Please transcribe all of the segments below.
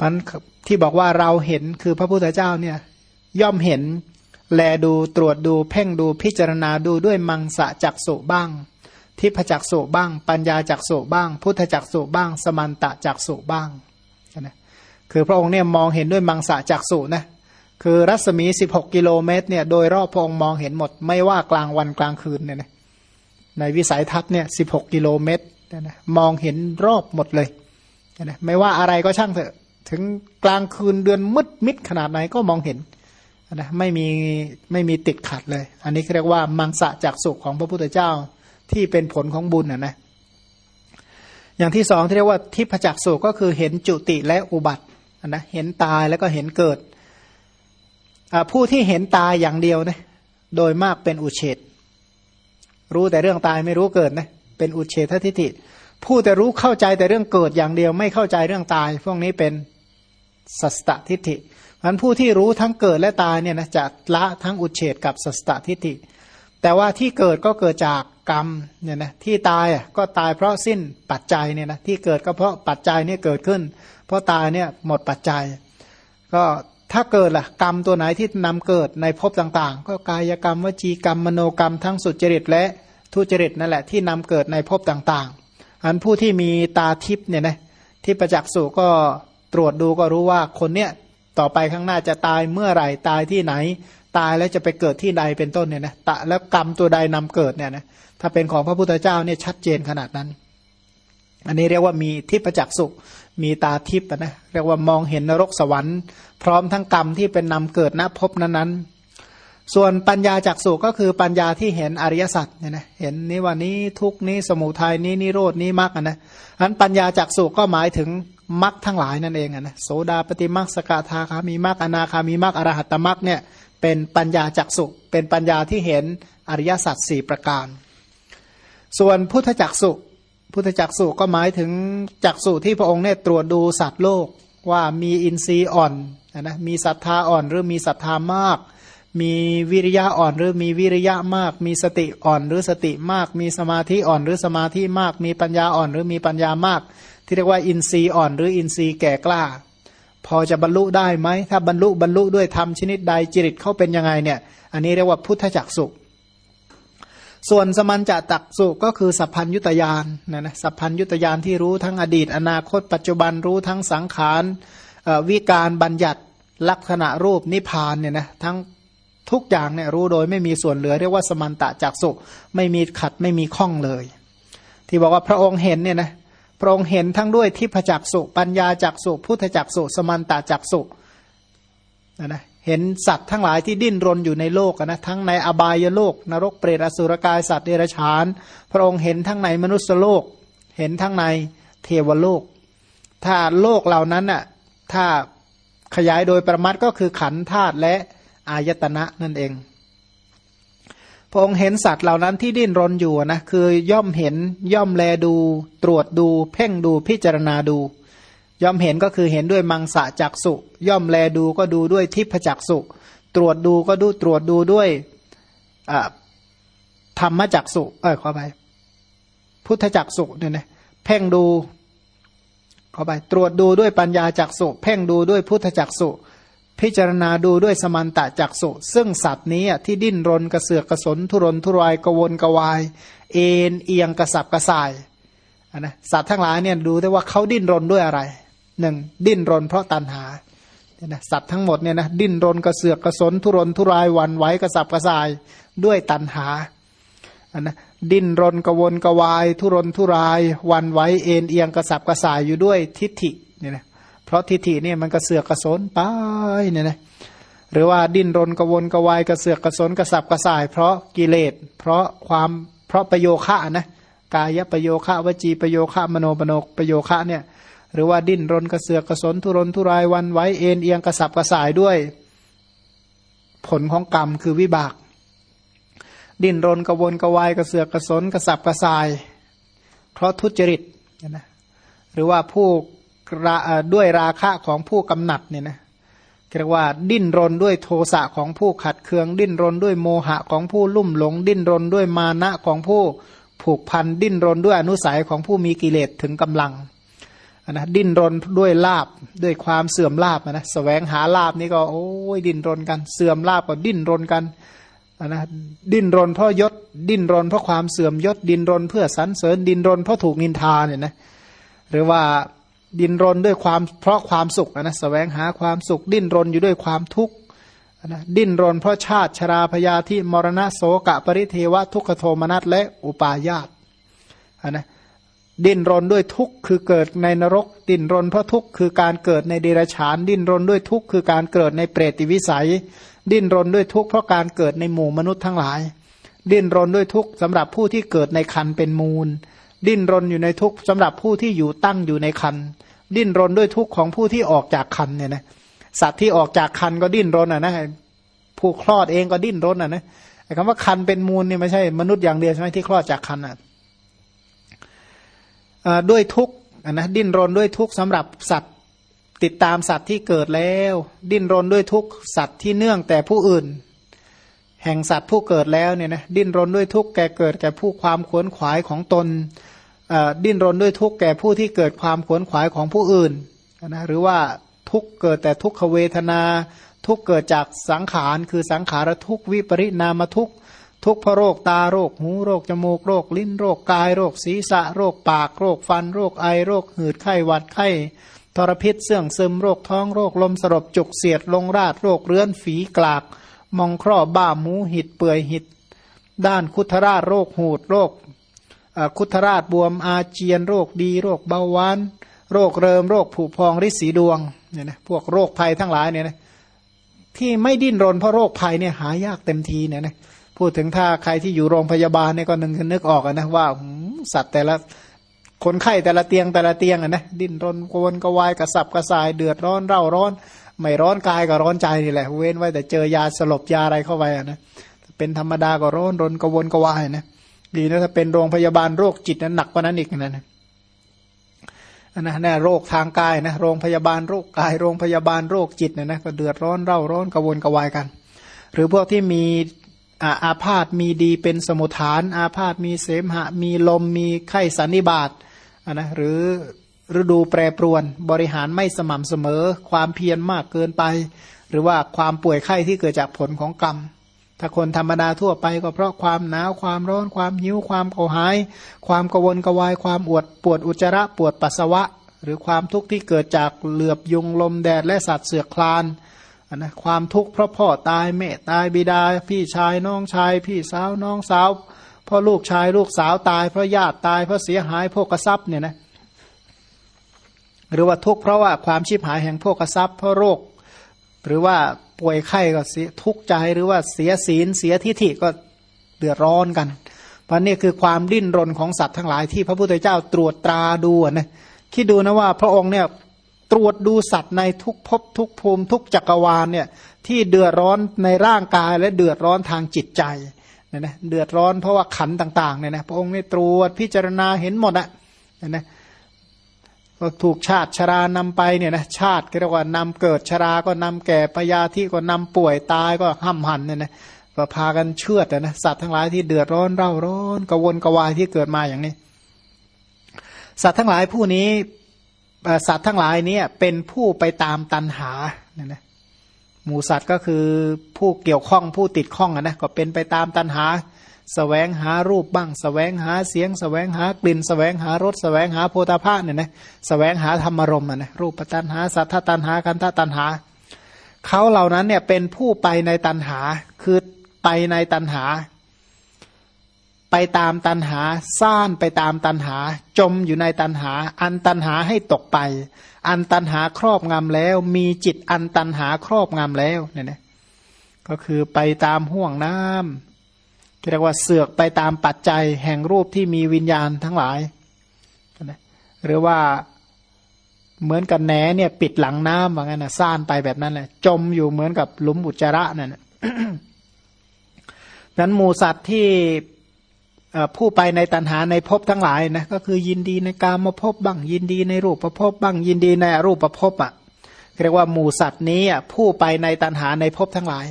พันที่บอกว่าเราเห็นคือพระพุทธเจ้าเนี่ยย่อมเห็นแลดูตรวจดูเพ่งดูพิจารณาดูด้วยมังสะจักสุบ้างทิพจักสุบ้าง ปัญญาจักสุบ้าง พุทธจักสุบ้าง สมันตะจักสุบ้างนะคือพระองค์เนี่ยมองเห็นด้วยมังสะจักสุนะคือรัศมี 16 กิโลเมตรเนี่ยโดยรอบพระองค์มองเห็นหมด ไม่ว่ากลางวันกลางคืนเนี่ยนะในวิสัยทัศน์เนี่ย16 กิโลเมตรนะมองเห็นรอบหมดเลยนะไม่ว่าอะไรก็ช่างเถอะ ถึงกลางคืนเดือนมืดมิดขนาดไหนก็มองเห็นนะไม่มีไม่มีติดขัดเลย อันนี้เรียกว่ามังสะจากสุขของพระพุทธเจ้าที่เป็นผลของบุญนะนะอย่างที่สองที่เรียกว่าทิพจักสุก็คือเห็นจุติและอุบัตินะเห็นตายแล้วก็เห็นเกิด ผู้ที่เห็นตายอย่างเดียวนะโดยมากเป็นอุเฉดรู้แต่เรื่องตายไม่รู้เกิดนะเป็นอุเฉททิฏฐิผู้แต่รู้เข้าใจแต่เรื่องเกิดอย่างเดียว ไม่เข้าใจเรื่องตาย พวกนี้เป็น สัสตทิฏฐิพันผู้ที่รู้ทั้งเกิดและตายเนี่ยนะจะละทั้งอุเฉดกับสัสตทิฏฐิ แต่ว่าที่เกิดก็เกิดจากกรรมเนี่ยนะที่ตายอะก็ตายเพราะสิ้นปัจจัยเนี่ยนะที่เกิดก็เพราะปัจจัยเนี่ยเกิดขึ้น เพราะตายเนี่ยหมดปัจจัย ก็ถ้าเกิดล่ะกรรมตัวไหนที่นำเกิดในภพต่างๆ ก็กายกรรมวจีกรรมมโนกรรมทั้งสุจริตและทุจริตนั่นแหละที่นำเกิดในภพต่างๆ อันผู้ที่มีตาทิพย์เนี่ยนะที่ประจักษ์สุก็ ตรวจดูก็รู้ว่าคนเนี้ยต่อไปข้างหน้าจะตายเมื่อไหร่ตายที่ไหน ตายแล้วจะไปเกิดที่ใดเป็นต้นเนี่ยนะตะแล้วกรรมตัวใดนำเกิดเนี่ยนะถ้าเป็นของพระพุทธเจ้าเนี่ยชัดเจนขนาดนั้น อันนี้เรียกว่ามีทิพจักสุมีตาทิพนะเรียกว่ามองเห็นนรกสวรรค์ พร้อมทั้งกรรมที่เป็นนำเกิดณภพนั้นๆส่วนปัญญาจักสุก็คือปัญญาที่เห็นอริยสัจเนี่ยนะเห็นนี้ว่านี้ทุกนี้สมุทัยนี้นิโรดนี้มรรคนะอันปัญญาจักสุก็หมายถึง มรรคทั้งหลายนั่นเองนะโสดาปฏิมรรคสกทาคามีมรรคอนาคามีมรรคอรหัตตมรรคเนี่ยเป็นปัญญาจักสุเป็นปัญญาที่เห็นอริยสัจสี่ประการ ส่วนพุทธจักสุพุทธจักสุก็หมายถึงจักสุที่พระองค์เนี่ยตรวจดูสัตว์โลกว่ามีอินทรีย์อ่อนนะมีศรัทธาอ่อนหรือมีศรัทธามาก มีวิริยะอ่อนหรือมีวิริยะมาก มีสติอ่อนหรือสติมาก มีสมาธิอ่อนหรือสมาธิมาก มีปัญญาอ่อนหรือมีปัญญามาก ที่เรียกว่าอินทรีย์อ่อนหรืออินทรีย์แก่กล้า พอจะบรรลุได้ไหม ถ้าบรรลุบรรลุด้วยธรรมชนิดใดจริตเขาเป็นยังไงเนี่ย อันนี้เรียกว่าพุทธจักสุส่วนสมันจะตักสุก็คือสัพพัญยุตยานนะนะสัพพัญยุตยานที่รู้ทั้งอดีต อนาคต ปัจจุบันรู้ทั้งสังขารวิการบัญญัติลักษณะรูปนิพพานเนี่ยนะทั้งทุกอย่างเนี่ยรู้โดยไม่มีส่วนเหลือ เรียกว่าสมันตะจักสุไม่มีขัดไม่มีข้องเลย ที่บอกว่าพระองค์เห็นเนี่ยนะ พระองค์เห็นทั้งด้วยทิพจักสุปัญญาจักสุพุทธจักสุสมันตาจักสุนะนะเห็นสัตว์ทั้งหลายที่ดิ้นรนอยู่ในโลกนะทั้งในอบายโลก นรกเปรตอสุรกายสัตว์เดรัจฉาน พระองค์เห็นทั้งในมนุษยโลก เห็นทั้งในเทวโลก ถ้าโลกเหล่านั้นน่ะถ้าขยายโดยประมัดก็คือขันธาตุและอายตนะนั่นเอง ระองค์เห็นสัตว์เหล่านั้นที่ดิ้นรนอยู่นะคือย่อมเห็นย่อมแลดู ตรวจดู เพ่งดูพิจารณาดู ย่อมเห็นก็คือเห็นด้วยมังสะจักสุ ย่อมแลดูก็ดูด้วยทิพจักสุตรวจดูก็ดูตรวจดูด้วยธรรมจักสุเออขอไปพุทธจักสุเนี่ยนะเพ่งดูขอไปตรวจดูด้วยปัญญาจักสุเพ่งดูด้วยพุทธจักสุ พิจารณาดูด้วยสมันตะจักสุซึ่งสัตว์นี้ที่ดิ้นรนกระเสือกกระสนทุรนทุรายกวนกวาย เอ็นเอียงกระสับกระส่ายนะสัตว์ทั้งหลายเนี่ยดูได้ว่าเขาดิ้นรนด้วยอะไรหนึ่งดิ้นรนเพราะตัณหาเนี่ยนะสัตว์ทั้งหมดเนี่ยนะดิ้นรนกระเสือกกระสนทุรนทุรายวันไหวกระสับกระส่ายด้วยตัณหาอันนะดิ้นรนกวนกวาย ทุรนทุรายวันไหวเอ็นเอียงกระสับกระส่ายอยู่ด้วยทิฏฐิเนี่ยนะ เพราะทิฏฐิเนี่ยมันกระเสือกกระสนไปเนี่ยนะหรือว่าดิ้นรนกระวนกระวายกระเสือกกระสนกระสับกระส่าย เพราะกิเลส เพราะความเพราะประโยคะนะกายประโยคะวจีประโยคะมโนปโนประโยคะเนี่ยหรือว่าดิ้นรนกระเสือกกระสนทุรนทุรายวันไว้เอ็นเอียงกระสับกระส่ายด้วย ผลของกรรมคือวิบาก ดิ้นรนกระวนกระวายกระเสือกกระสนกระสับกระส่าย เพราะทุจริตนะหรือว่าผู้ ด้วยราคะของผู้กำหนัดเนี่ยนะเรียกว่าดิ้นรนด้วยโทสะของผู้ขัดเคือง ดิ้นรนด้วยโมหะของผู้ลุ่มหลง ดิ้นรนด้วยมานะของผู้ผูกพัน ดิ้นรนด้วยอนุสัยของผู้มีกิเลสถึงกำลังนะดิ้นรนด้วยลาบด้วยความเสื่อมลาบนะสแสวงหาลาบนี่ก็โอ้ยดิ้นรนกัน เสื่อมลาบก็ดิ้นรนกันนะดิ้นรนเพราะยศ ดิ้นรนเพราะความเสื่อมยศ ดิ้นรนเพื่อสรรเสริญ ดิ้นรนเพราะถูกนินทาเนี่ยนะหรือว่า ดิ้นรนด้วยความเพราะความสุขนะสแสวงหาความสุข ดิ้นรนอยู่ด้วยความทุกข์นะดิ้นรนเพราะชาติชราพยาธิมรณะโสกะปริเทวะทุกขโทมนัสและอุปาญาตนะดิ้นรนด้วยทุกข์คือเกิดในนรก ดิ้นรนเพราะทุกข์คือการเกิดในเดรัจฉาน ดิ้นรนด้วยทุกข์คือการเกิดในเปรติวิสัย ดิ้นรนด้วยทุกข์เพราะการเกิดในหมู่มนุษย์ทั้งหลาย ดิ้นรนด้วยทุกข์สำหรับผู้ที่เกิดในคันเป็นมูล ดิ้นรนอยู่ในทุกข์สำหรับผู้ที่อยู่ตั้งอยู่ในคันดิ้นรนด้วยทุกข์ของผู้ที่ออกจากคันเนี่ยนะสัตว์ที่ออกจากคันก็ดิ้นรนอะนะผู้คลอดเองก็ดิ้นรนอะนะไอ้คำว่าคันเป็นมูลเนี่ยไม่ใช่มนุษย์อย่างเดียวใช่ไหมที่คลอดจากคันอะด้วยทุกข์นะดิ้นรนด้วยทุกข์สำหรับสัตว์ติดตามสัตว์ที่เกิดแล้ว ดิ้นรนด้วยทุกข์สัตว์ที่เนื่องแต่ผู้อื่น แห่งสัตว์ผู้เกิดแล้วเนี่ยนะดิ้นรนด้วยทุกข์แก่เกิดแก่ผู้ความขวนขวายของตน ดิ้นรนด้วยทุกข์แก่ผู้ที่เกิดความขวนขวายของผู้อื่นนะหรือว่าทุกเกิดแต่ทุกขเวทนา ทุกเกิดจากสังขาร คือสังขารทุกวิปริณามทุกทุกพโรคตาโรคหูโรคจมูกโรค ลิ้นโรคกายโรคศีรษะโรคปากโรคฟันโรคไอโรคหืดไข้หวัดไข้ทรพิษเสื่องซึมโรคท้องโรคลมสลบจุกเสียดลงราดโรคเรื้อนฝีกลาก มองครอบบ้าหมูหิดเปื่อยหิด ด้านคุทราชโรคหูดโรค คุทราชบวมอาเจียน โรคดีโรคเบาหวาน โรคเริมโรคผุพองริสีดวงเนี่ยนะพวกโรคภัยทั้งหลายเนี่ยนะที่ไม่ดิ้นรนเพราะโรคภัยเนี่ยหายากเต็มทีเนี่ยนะพูดถึงถ้าใครที่อยู่โรงพยาบาลเนี่ยก็นึกนึกออกนะว่าสัตว์แต่ละคนไข้แต่ละเตียงแต่ละเตียงอะนะดิ้นรนกวนกวายกระสับกระส่ายเดือดร้อนเร่าร้อน ไม่ร้อนกายก็ร้อนใจนี่แหละ เว้นไว้แต่เจอยาสลบยาอะไรเข้าไปอะนะเป็นธรรมดาก็ร้อนรนกวนกวายนะ ดีนะถ้าเป็นโรงพยาบาลโรคจิตนั้นหนักกว่านั้นอีกนะนะนะนะโรคทางกายนะโรงพยาบาลโรคกาย โรงพยาบาลโรคจิตเนี่ยนะก็เดือดร้อนเร่าร้อนกวนกวายกัน หรือพวกที่มีอาพาธมีดีเป็นสมุทฐาน อาพาธมีเสมหะ มีลมมีไข้สันนิบาตนะหรือฤดูแปรปรวน บริหารไม่สม่ำเสมอ ความเพียรมากเกินไป หรือว่าความป่วยไข้ที่เกิดจากผลของกรรม ถ้าคนธรรมดาทั่วไปก็เพราะความหนาวความร้อนความหิวความกระหาย ความกวนกวายความอวดปวดอุจจาระปวดปัสสาวะ หรือความทุกข์ที่เกิดจากเหลือบยุงลมแดดและสัตว์เสือคลานนะความทุกข์เพราะพ่อตายแม่ตายบิดา พี่ชายน้องชาย พี่สาวน้องสาวพ่อลูกชายลูกสาวตาย เพราะญาติตายเพราะเสียหายพวกกระซับเนี่ยนะหรือว่าทุกข์เพราะว่าความชีพหายแห่งพวกกระซับเพราะโรค หรือว่าป่วยไข้ก็เสียทุกข์ใจหรือว่าเสียศีลเสียทิฏฐิก็เดือดร้อนกันเพราะนี่คือความดิ้นรนของสัตว์ทั้งหลายที่พระพุทธเจ้าตรวจตราดูนะคิดดูนะว่าพระองค์เนี่ยตรวจดูสัตว์ในทุกภพทุกภูมิทุกจักรวาลเนี่ยที่เดือดร้อนในร่างกายและเดือดร้อนทางจิตใจเนี่ยนะเดือดร้อนเพราะว่าขันต่างๆเนี่ยนะพระองค์เนี่ยตรวจพิจารณาเห็นหมดอะเนี่ยนะ ก็ถูกชาติชรานำไปเนี่ยนะชาติก็เรียกว่านำเกิดชราก็นำแก่พยาธิก็นำป่วยตายก็ห้ำหันเนี่ยนะก็พากันเชื่อดนะสัตว์ทั้งหลายที่เดือดร้อนเร่าร้อนกวนกวายที่เกิดมาอย่างนี้ สัตว์ทั้งหลายผู้นี้สัตว์ทั้งหลายนี้เป็นผู้ไปตามตันหาเนี่ยนะหมูสัตว์ก็คือผู้เกี่ยวข้องผู้ติดข้องนะก็เป็นไปตามตันหา แสวงหารูปบ้างสแสวงหาเสียงสแสวงหากลิ่นสแสวงหารสแสวงหาโพธาภาเนี่ยนะสแสวงหาธรรมรมนะรูปตันหาสัทธตันหาคันธตันหาเขาเหล่านั้นเนี่ยเป็นผู้ไปในตันหาคือไปในตันหา ไปตามตันหาซ่านไปตามตันหา จมอยู่ในตันหา อันตันหาให้ตกไป อันตันหาครอบงำแล้ว มีจิตอันตันหาครอบงำแล้วเนี่ยนะก็คือไปตามห่วงน้ำ เรียกว่าเสือกไปตามปัจจัยแห่งรูปที่มีวิญญาณทั้งหลายนะหรือว่าเหมือนกับแหนเนี่ย ปิดหลังน้ำว่างั้นนะซ่านไปแบบนั้นแหละจมอยู่เหมือนกับหลุมอุจจาระนั่นนั้นหมูสัตว์ที่ผู้ไปในตัณหาในภพทั้งหลายนะก็คือยินดีในการมาพบบ้างยินดีในรูปประพบบ้างยินดีในรูปประพบอะเรียกว่าหมูสัตว์นี้อะผู้ไปในตัณหาในภพทั้งหลาย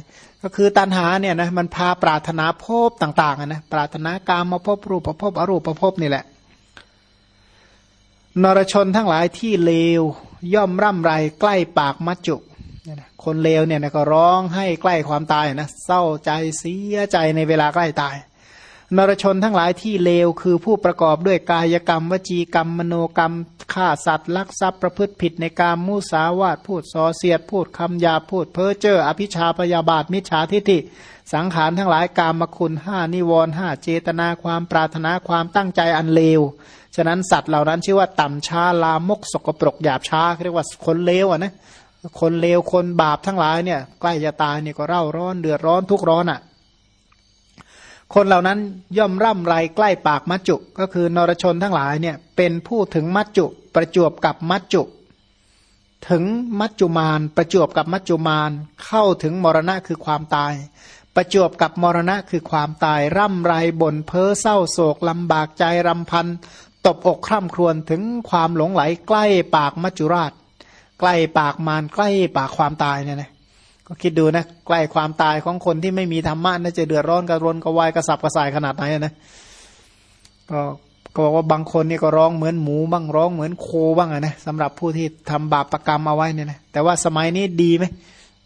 ก็คือตัณหาเนี่ยนะมันพาปรารถนาภพต่างๆนะปรารถนาการมาพบรูปประพบอรูปประพบนี่แหละ นรชนทั้งหลายที่เลวย่อมร่ำไรใกล้ปากมัจจุคนเลวเนี่ยนะก็ร้องให้ใกล้ความตายนะเศร้าใจเสียใจในเวลาใกล้ตาย นรชนทั้งหลายที่เลวคือผู้ประกอบด้วยกายกรรม วจีกรรม มโนกรรมฆ่าสัตว์ลักทรัพย์ประพฤติผิดในการมูสาวาทพูดส่อเสียด พูดคำหยาพูดเพ้อเจ้ออภิชาพยาบาทมิจฉาทิฏฐิ สังขารทั้งหลายกามคุณห้านิวรห้าเจตนาความปรารถนาความตั้งใจอันเลว ฉะนั้นสัตว์เหล่านั้นชื่อว่าต่ำช้าลามกสกปรกหยาบช้าเรียกว่าคนเลวอะนะคนเลวคนบาปทั้งหลายเนี่ยใกล้จะตายเนี่ยก็เร่าร้อนเดือดร้อนทุกร้อนอะ คนเหล่านั้นย่อมร่ำไรใกล้ปากมัจจุ ก็คือนรชนทั้งหลายเนี่ยเป็นผู้ถึงมัจจุประจวบกับมัจจุ ถึงมัจจุมานประจวบกับมัจจุมานเข้าถึงมรณะคือความตาย ประจวบกับมรณะคือความตาย ร่ำไรบ่นเพ้อเศร้าโศกลำบากใจรำพันตบอกคร่ำครวญถึงความหลงไหลใกล้ปากมัจจุราช ใกล้ปากมารใกล้ปากความตายเนี่ยนะ ก็คิดดูนะใกล้ความตายของคนที่ไม่มีธรรมะน่าจะเดือดร้อนกระรนกระวายกระสับกระส่ายขนาดไหนนะก็ก็บอกว่าบางคนนี่ก็ร้องเหมือนหมูบ้างร้องเหมือนโคบ้างนะสำหรับผู้ที่ทำบาปประกรรมเอาไว้เนี่ยนะแต่ว่าสมัยนี้ดีไหม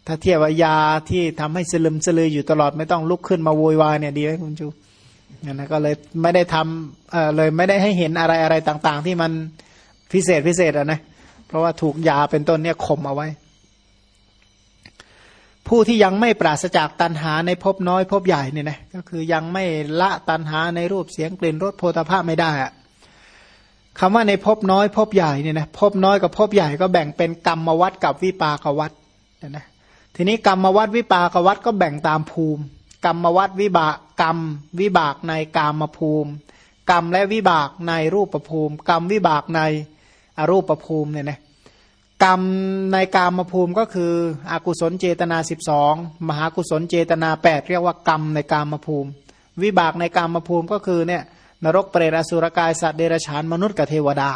ถ้าเทียบว่ายาที่ทำให้สลึมสลืออยู่ตลอดไม่ต้องลุกขึ้นมาโวยวายเนี่ยดีไหมคุณจูนะก็เลยไม่ได้ทำเออเลยไม่ได้ให้เห็นอะไรอะไรต่างๆ ที่มันพิเศษพิเศษอะนะเพราะว่าถูกยาเป็นต้นเนี่ยข่มเอาไว้ ผู้ที่ยังไม่ปราศจากตันหาในภพน้อยภพใหญ่เนี่ยนะก็คือยังไม่ละตันหาในรูปเสียงกลิ่นรสโพธาภาพไม่ได้อะคำว่าในภพน้อยภพใหญ่เนี่ยนะภพน้อยกับภพใหญ่ก็แบ่งเป็นกรรมวัดกับวิปากวัดนะทีนี้กรรมวัดวิปากวัดก็แบ่งตามภูมิ กรรมวัดวิบากกรรม วิบากในกามภูมิ กรรมและวิบากในรูปภูมิ กรรมวิบากในอรูปภูมิเนี่ยนะ กรรมในกามภูมิก็คืออกุศลเจตนาสิบองมหากุศลเจตนาแปดเรียกว่ากรรมในกามภูมิ วิบากในกามภูมิก็คือเนี่ยนรกเปรตอสุรกายสัตว์เดรัจฉานมนุษย์กับเทวดา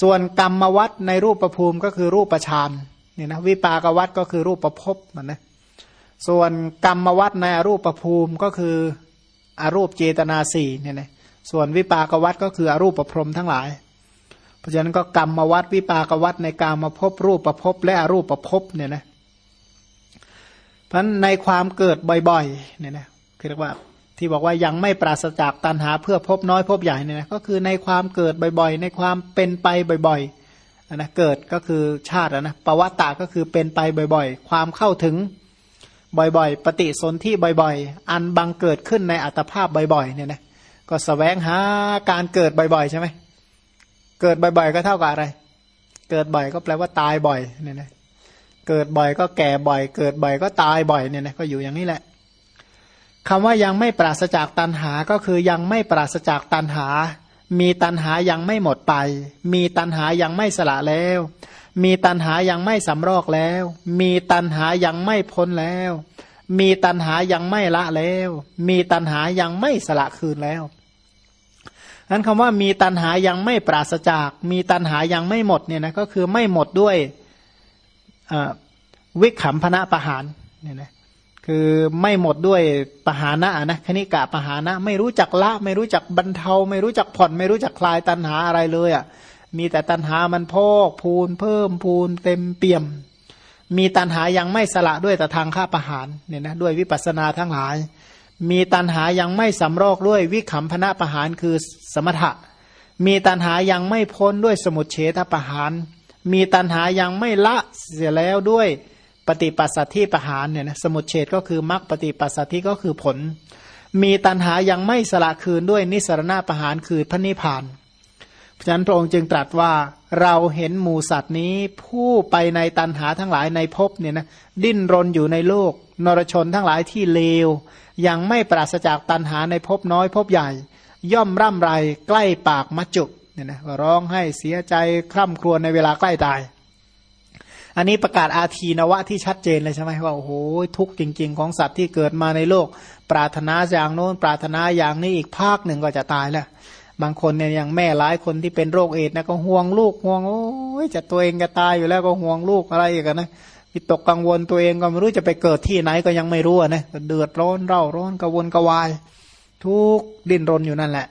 ส่วนกรรมวัดในรูปภูมิก็คือรูปประชานเนี่ยนะวิปากวัดก็คือรูปประพบมันนะส่วนกรรมวัดในอรูปภูมิก็คืออรูปเจตนาสี่เนี่ยนะส่วนวิปากวัดก็คืออรูปประพรมทั้งหลาย ราะฉะนั้นก็กรรมวัดวิปากวัดในการมาพบรูปประพบและอรูปประพบเนี่ยนะเพราะในความเกิดบ่อยๆเนี่ยนะคือเรียกว่าที่บอกว่ายังไม่ปราศจากตันหาเพื่อพบน้อยพบใหญ่เนี่ยนะก็คือในความเกิดบ่อยๆ ในความเป็นไปบ่อยๆนะเกิดก็คือชาตินะปวัตตาก็คือเป็นไปบ่อยๆ ความเข้าถึงบ่อยๆ ปฏิสนธิบ่อยๆ อันบังเกิดขึ้นในอัตภาพบ่อยๆเนี่ยนะก็สแสวงหาการเกิดบ่อยๆ ใช่ไหม เกิดบ่อยๆ ก็เท่ากับอะไร เกิดบ่อยก็แปลว่าตายบ่อยเนี่ยนะเกิดบ่อยก็แก่บ่อย เกิดบ่อยก็ตายบ่อยเนี่ยนะก็อยู่อย่างนี้แหละคำว่ายังไม่ปราศจากตันหาก็คือยังไม่ปราศจากตันหา มีตันหายังไม่หมดไป มีตันหายังไม่สละแล้ว มีตันหายังไม่สำรอกแล้ว มีตันหายังไม่พ้นแล้ว มีตันหายังไม่ละแล้ว มีตันหายังไม่สละคืนแล้ว นั้นคำว่ามีตันหายังไม่ปราศจาก มีตันหายังไม่หมดเนี่ยนะก็คือไม่หมดด้วยวิขำพนะประหารเนี่ยนะคือไม่หมดด้วยปหานะนะคณิกะปหานะ ไม่รู้จักละ ไม่รู้จักบรรเทา ไม่รู้จักผ่อน ไม่รู้จักคลายตันหาอะไรเลยอะ่ะมีแต่ตันหามันพอกพูนเพิ่มพูนเต็มเปี่ยม มีตันหายังไม่สละด้วยแต่ทางข้าประหารเนี่ยนะด้วยวิปัสสนาทั้งหลาย มีตันหายังไม่สำรอกด้วยวิขำพนะประหารคือสมถะ มีตันหายังไม่พ้นด้วยสมุทเฉทประหาร มีตันหายังไม่ละเสียแล้วด้วยปฏิปัสสัทธิประหารเนี่ยนะสมุทเฉทก็คือมรรคปฏิปัสสัทธิก็คือผล มีตันหายังไม่สละคืนด้วยนิสรณะประหารคือพระนิพพานเพราะฉะนั้นพระองค์จึงตรัสว่าเราเห็นหมูสัตว์นี้ผู้ไปในตันหาทั้งหลายในภพเนี่ยนะดิ้นรนอยู่ในโลก นรชนทั้งหลายที่เลว ยังไม่ปราศจากตันหาในภพน้อยภพใหญ่ ย่อมร่ำไรใกล้ปากมัจจุเนี่ยนะร้องให้เสียใจคร่ำครวญในเวลาใกล้ตาย อันนี้ประกาศอาทีนวะที่ชัดเจนเลยใช่ไหมว่าโอ้โหทุกจริง ๆ ของสัตว์ที่เกิดมาในโลก ปรารถนาอย่างโน้นปรารถนาอย่างนี้อีกภาคหนึ่งก็จะตายแล้วบางคนเนี่ยอย่างแม่หลายคนที่เป็นโรคเอดนะก็ห่วงลูกห่วงโอ้ยจะตัวเองจะตายอยู่แล้วก็ห่วงลูกอะไรอีกันนะ วิตกกังวลตัวเองก็ไม่รู้จะไปเกิดที่ไหนก็ยังไม่รู้นะเดือดร้อนเร่าร้อนกังวลกวาย ทุกดิ้นรนอยู่นั่นแหละ